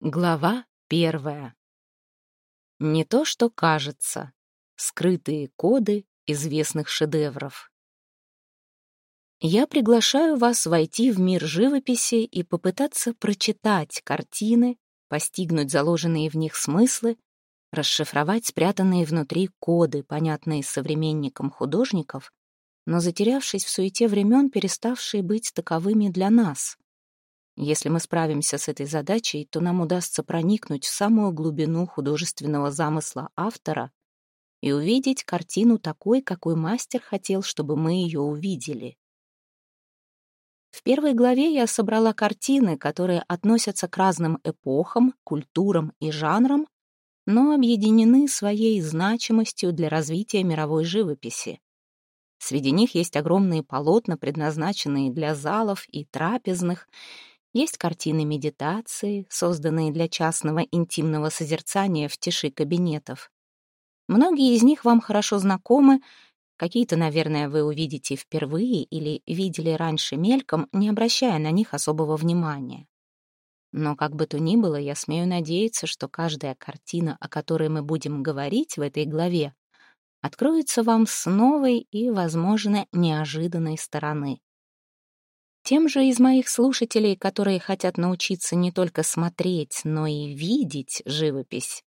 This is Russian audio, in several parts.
Глава первая. Не то, что кажется. Скрытые коды известных шедевров. Я приглашаю вас войти в мир живописи и попытаться прочитать картины, постигнуть заложенные в них смыслы, расшифровать спрятанные внутри коды, понятные современникам художников, но затерявшись в суете времен, переставшие быть таковыми для нас. Если мы справимся с этой задачей, то нам удастся проникнуть в самую глубину художественного замысла автора и увидеть картину такой, какой мастер хотел, чтобы мы ее увидели. В первой главе я собрала картины, которые относятся к разным эпохам, культурам и жанрам, но объединены своей значимостью для развития мировой живописи. Среди них есть огромные полотна, предназначенные для залов и трапезных, есть картины медитации, созданные для частного интимного созерцания в тиши кабинетов. Многие из них вам хорошо знакомы, какие-то, наверное, вы увидите впервые или видели раньше мельком, не обращая на них особого внимания. Но как бы то ни было, я смею надеяться, что каждая картина, о которой мы будем говорить в этой главе, откроется вам с новой и, возможно, неожиданной стороны. Тем же из моих слушателей, которые хотят научиться не только смотреть, но и видеть живопись,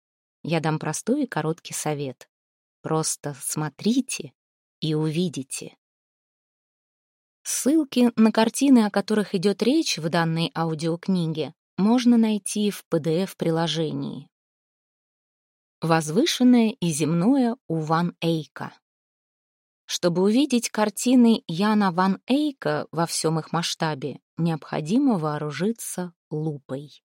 я дам простой и короткий совет. Просто смотрите и увидите. Ссылки на картины, о которых идет речь в данной аудиокниге, можно найти в PDF-приложении. Возвышенное и земное у Ван Эйка. Чтобы увидеть картины Яна ван Эйка во всем их масштабе, необходимо вооружиться лупой.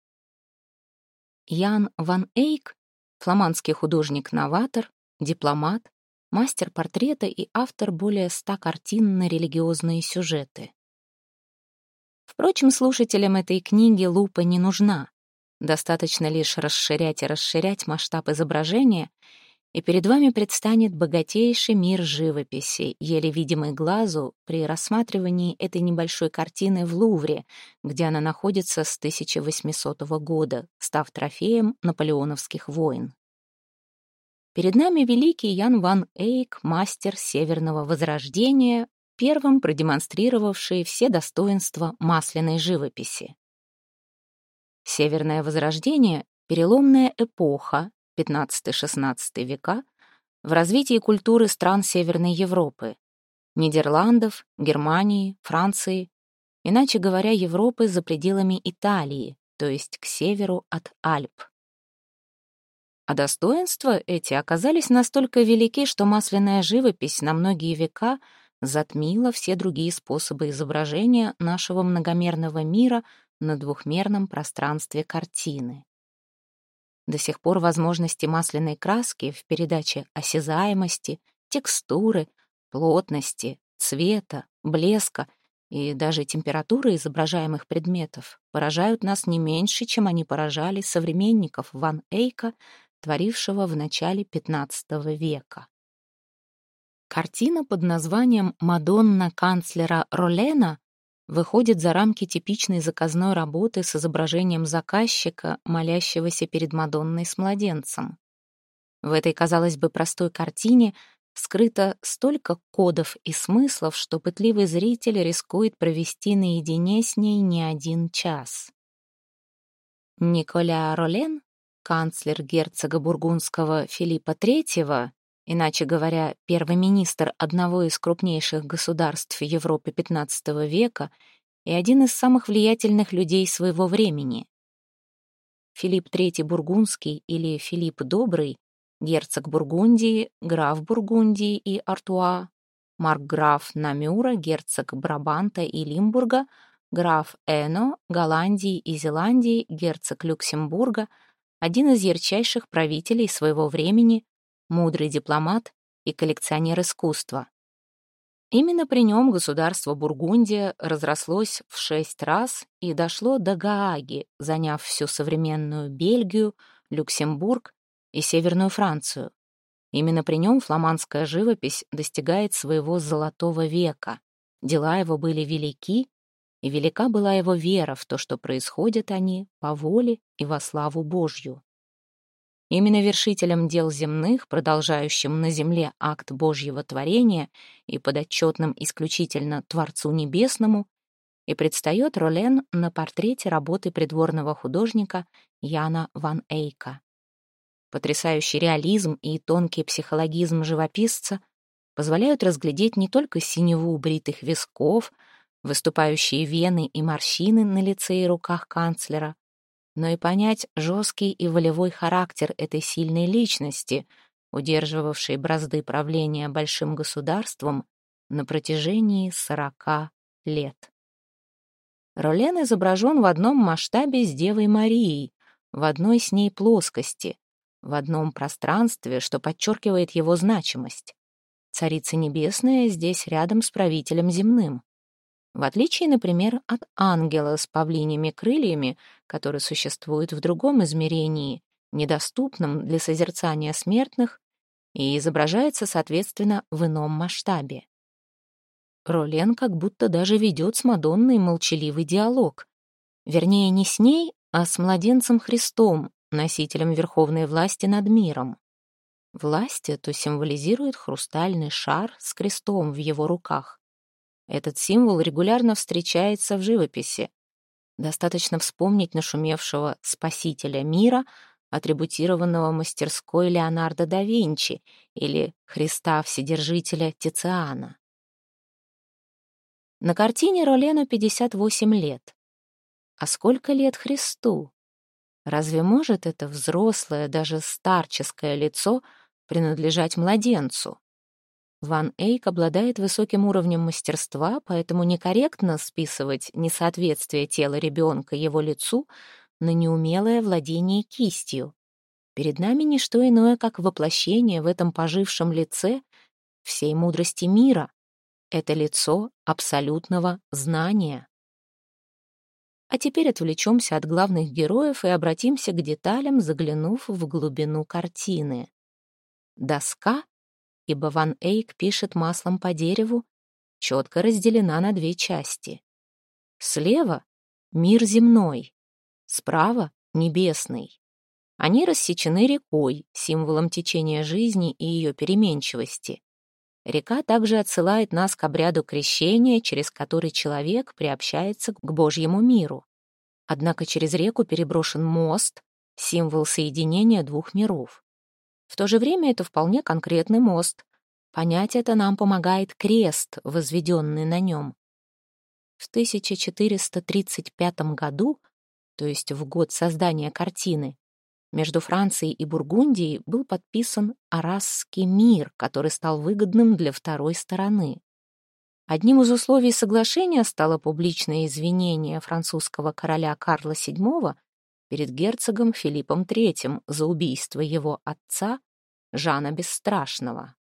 Ян ван Эйк — фламандский художник-новатор, дипломат, мастер портрета и автор более ста картин на религиозные сюжеты. Впрочем, слушателям этой книги лупа не нужна. Достаточно лишь расширять и расширять масштаб изображения — и перед вами предстанет богатейший мир живописи, еле видимый глазу при рассматривании этой небольшой картины в Лувре, где она находится с 1800 года, став трофеем наполеоновских войн. Перед нами великий Ян ван Эйк, мастер Северного Возрождения, первым продемонстрировавший все достоинства масляной живописи. Северное Возрождение — переломная эпоха, 15-16 века в развитии культуры стран Северной Европы, Нидерландов, Германии, Франции, иначе говоря, Европы за пределами Италии, то есть к северу от Альп. А достоинства эти оказались настолько велики, что масляная живопись на многие века затмила все другие способы изображения нашего многомерного мира на двухмерном пространстве картины. До сих пор возможности масляной краски в передаче осязаемости, текстуры, плотности, цвета, блеска и даже температуры изображаемых предметов поражают нас не меньше, чем они поражали современников Ван Эйка, творившего в начале XV века. Картина под названием «Мадонна канцлера Ролена» выходит за рамки типичной заказной работы с изображением заказчика, молящегося перед Мадонной с младенцем. В этой, казалось бы, простой картине скрыто столько кодов и смыслов, что пытливый зритель рискует провести наедине с ней не один час. Николя Ролен, канцлер герцога бургундского Филиппа III, иначе говоря, первый министр одного из крупнейших государств Европы XV века и один из самых влиятельных людей своего времени. Филипп III Бургундский или Филипп Добрый, герцог Бургундии, граф Бургундии и Артуа, маркграф Намюра, герцог Брабанта и Лимбурга, граф Эно, Голландии и Зеландии, герцог Люксембурга, один из ярчайших правителей своего времени, мудрый дипломат и коллекционер искусства. Именно при нем государство Бургундия разрослось в шесть раз и дошло до Гааги, заняв всю современную Бельгию, Люксембург и Северную Францию. Именно при нем фламандская живопись достигает своего золотого века. Дела его были велики, и велика была его вера в то, что происходят они по воле и во славу Божью. Именно вершителем дел земных, продолжающим на земле акт Божьего творения и подотчетным исключительно Творцу Небесному, и предстает Ролен на портрете работы придворного художника Яна ван Эйка. Потрясающий реализм и тонкий психологизм живописца позволяют разглядеть не только синеву бритых висков, выступающие вены и морщины на лице и руках канцлера, но и понять жесткий и волевой характер этой сильной личности, удерживавшей бразды правления большим государством на протяжении сорока лет. Ролен изображен в одном масштабе с Девой Марией, в одной с ней плоскости, в одном пространстве, что подчеркивает его значимость. Царица Небесная здесь рядом с правителем земным. В отличие, например, от ангела с павлиньими крыльями, который существует в другом измерении, недоступном для созерцания смертных, и изображается, соответственно, в ином масштабе. Ролен как будто даже ведет с Мадонной молчаливый диалог. Вернее, не с ней, а с младенцем Христом, носителем верховной власти над миром. Власть эту символизирует хрустальный шар с крестом в его руках. Этот символ регулярно встречается в живописи. Достаточно вспомнить нашумевшего «спасителя мира», атрибутированного мастерской Леонардо да Винчи или Христа Вседержителя Тициана. На картине Ролену 58 лет. А сколько лет Христу? Разве может это взрослое, даже старческое лицо принадлежать младенцу? Ван Эйк обладает высоким уровнем мастерства, поэтому некорректно списывать несоответствие тела ребенка его лицу на неумелое владение кистью. Перед нами не что иное, как воплощение в этом пожившем лице всей мудрости мира. Это лицо абсолютного знания. А теперь отвлечемся от главных героев и обратимся к деталям, заглянув в глубину картины. Доска, ибо Ван Эйк пишет маслом по дереву, четко разделена на две части. Слева — мир земной, справа — небесный. Они рассечены рекой, символом течения жизни и ее переменчивости. Река также отсылает нас к обряду крещения, через который человек приобщается к Божьему миру. Однако через реку переброшен мост, символ соединения двух миров. В то же время это вполне конкретный мост. Понять это нам помогает крест, возведенный на нем. В 1435 году, то есть в год создания картины, между Францией и Бургундией был подписан Арасский мир, который стал выгодным для второй стороны. Одним из условий соглашения стало публичное извинение французского короля Карла VII перед герцогом Филиппом III за убийство его отца Жана Бесстрашного.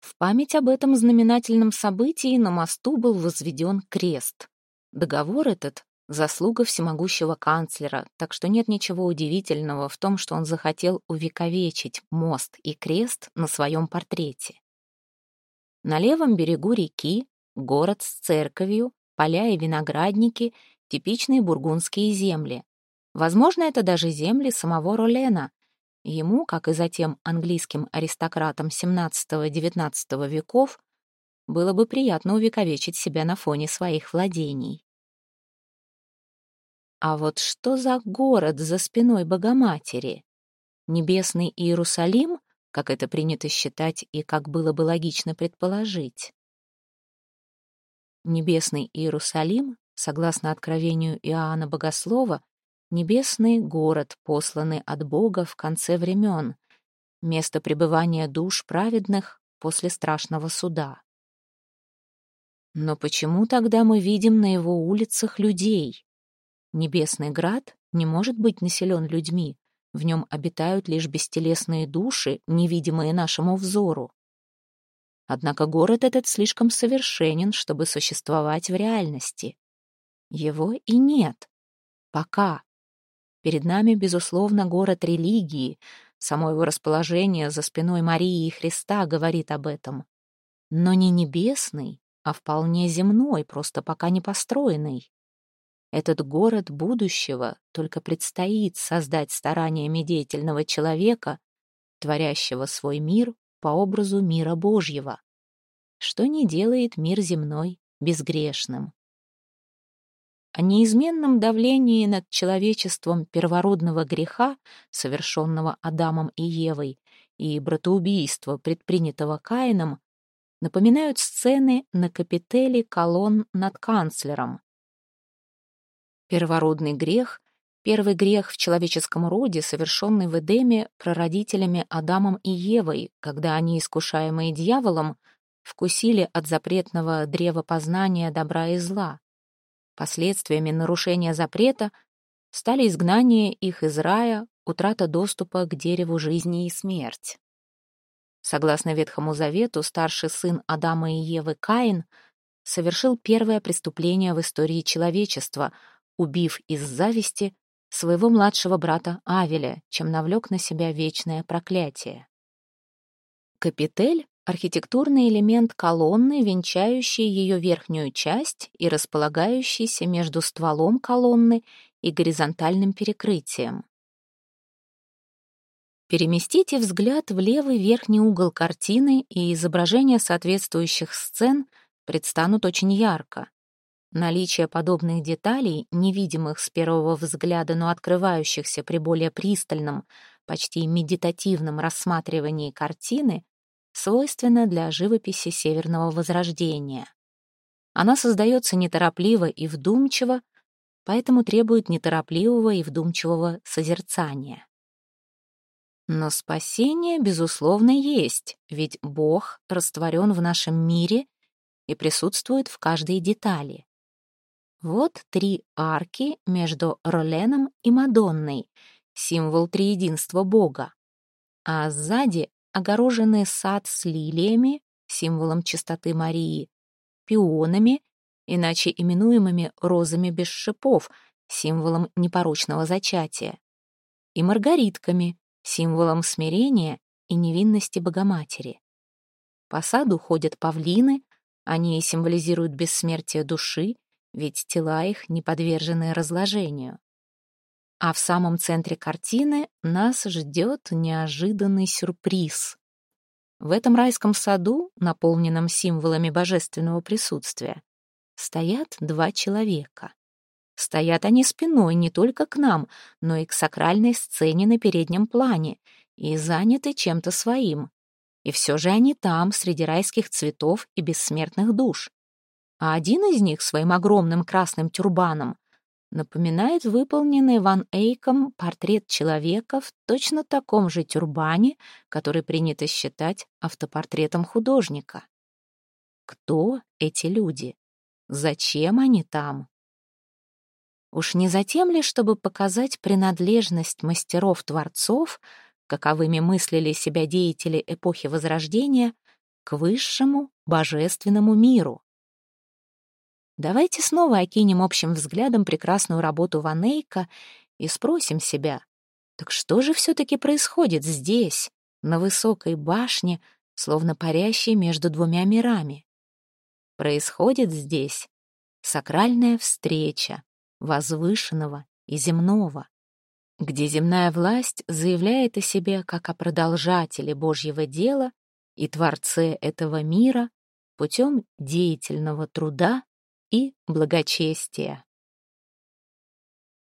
В память об этом знаменательном событии на мосту был возведен крест. Договор этот заслуга всемогущего канцлера, так что нет ничего удивительного в том, что он захотел увековечить мост и крест на своем портрете. На левом берегу реки город с церковью, поля и виноградники, типичные бургундские земли. Возможно, это даже земли самого Ролена. Ему, как и затем английским аристократам XVII-XIX веков, было бы приятно увековечить себя на фоне своих владений. А вот что за город за спиной Богоматери? Небесный Иерусалим, как это принято считать и как было бы логично предположить? Небесный Иерусалим, согласно откровению Иоанна Богослова, небесный город, посланный от Бога в конце времен, место пребывания душ праведных после страшного суда. Но почему тогда мы видим на его улицах людей? Небесный град не может быть населен людьми, в нем обитают лишь бестелесные души, невидимые нашему взору. Однако город этот слишком совершенен, чтобы существовать в реальности. Его и нет. Пока. Перед нами, безусловно, город религии. Само его расположение за спиной Марии и Христа говорит об этом. Но не небесный, а вполне земной, просто пока не построенный. Этот город будущего только предстоит создать стараниями деятельного человека, творящего свой мир по образу мира Божьего, что не делает мир земной безгрешным. О неизменном давлении над человечеством первородного греха, совершенного Адамом и Евой, и братоубийства, предпринятого Каином, напоминают сцены на капителе колонн над канцлером. Первородный грех — первый грех в человеческом роде, совершенный в Эдеме прародителями Адамом и Евой, когда они, искушаемые дьяволом, вкусили от запретного древа познания добра и зла. Последствиями нарушения запрета стали изгнание их из рая, утрата доступа к дереву жизни и смерть. Согласно Ветхому Завету, старший сын Адама и Евы Каин совершил первое преступление в истории человечества, убив из зависти своего младшего брата Авеля, чем навлек на себя вечное проклятие. Капитель архитектурный элемент колонны, венчающий ее верхнюю часть и располагающийся между стволом колонны и горизонтальным перекрытием. Переместите взгляд в левый верхний угол картины, и изображения соответствующих сцен предстанут очень ярко. Наличие подобных деталей, невидимых с первого взгляда, но открывающихся при более пристальном, почти медитативном рассматривании картины, свойственно для живописи Северного Возрождения. Она создается неторопливо и вдумчиво, поэтому требует неторопливого и вдумчивого созерцания. Но спасение, безусловно, есть, ведь Бог растворен в нашем мире и присутствует в каждой детали. Вот три арки между Роленом и Мадонной, символ триединства Бога. А сзади огороженный сад с лилиями, символом чистоты Марии, пионами, иначе именуемыми розами без шипов, символом непорочного зачатия, и маргаритками, символом смирения и невинности Богоматери. По саду ходят павлины, они символизируют бессмертие души, ведь тела их не подвержены разложению. А в самом центре картины нас ждет неожиданный сюрприз. В этом райском саду, наполненном символами божественного присутствия, стоят два человека. Стоят они спиной не только к нам, но и к сакральной сцене на переднем плане и заняты чем-то своим. И все же они там, среди райских цветов и бессмертных душ. А один из них своим огромным красным тюрбаном напоминает выполненный Ван Эйком портрет человека в точно таком же тюрбане, который принято считать автопортретом художника. Кто эти люди? Зачем они там? Уж не затем ли, чтобы показать принадлежность мастеров-творцов, каковыми мыслили себя деятели эпохи Возрождения, к высшему божественному миру? Давайте снова окинем общим взглядом прекрасную работу Ванейка и спросим себя, так что же все-таки происходит здесь, на высокой башне, словно парящей между двумя мирами? Происходит здесь сакральная встреча возвышенного и земного, где земная власть заявляет о себе как о продолжателе Божьего дела и Творце этого мира путем деятельного труда и благочестия.